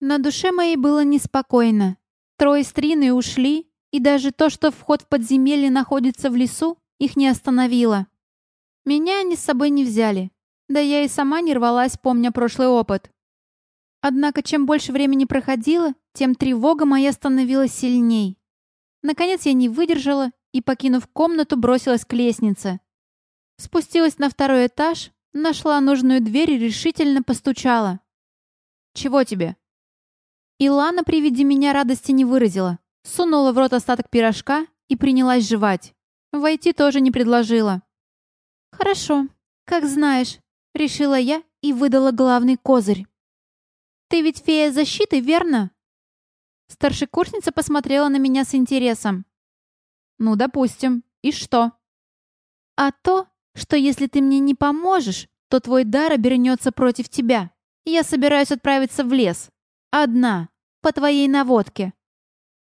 На душе моей было неспокойно. Трое с Триной ушли, и даже то, что вход в подземелье находится в лесу, их не остановило. Меня они с собой не взяли. Да я и сама не рвалась, помня прошлый опыт. Однако, чем больше времени проходило, тем тревога моя становилась сильней. Наконец я не выдержала и, покинув комнату, бросилась к лестнице. Спустилась на второй этаж, нашла нужную дверь и решительно постучала. «Чего тебе?» Илана при виде меня радости не выразила. Сунула в рот остаток пирожка и принялась жевать. Войти тоже не предложила. «Хорошо, как знаешь», — решила я и выдала главный козырь. «Ты ведь фея защиты, верно?» Старшекурсница посмотрела на меня с интересом. «Ну, допустим. И что?» «А то, что если ты мне не поможешь, то твой дар обернется против тебя. Я собираюсь отправиться в лес. Одна, по твоей наводке.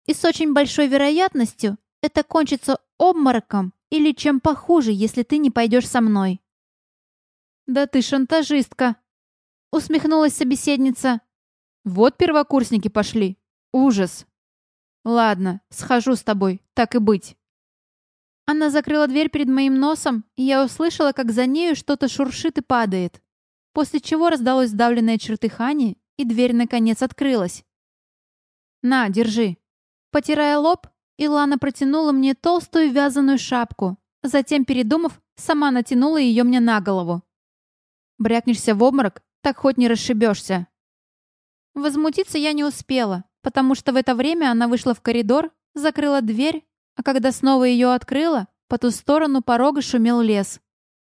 И с очень большой вероятностью это кончится обмороком или чем похуже, если ты не пойдешь со мной». «Да ты шантажистка!» — усмехнулась собеседница. «Вот первокурсники пошли. Ужас!» «Ладно, схожу с тобой, так и быть». Она закрыла дверь перед моим носом, и я услышала, как за нею что-то шуршит и падает. После чего раздалось сдавленное чертыхание, и дверь наконец открылась. «На, держи». Потирая лоб, Илана протянула мне толстую вязаную шапку. Затем, передумав, сама натянула ее мне на голову. «Брякнешься в обморок, так хоть не расшибешься». Возмутиться я не успела, потому что в это время она вышла в коридор, закрыла дверь, а когда снова ее открыла, по ту сторону порога шумел лес.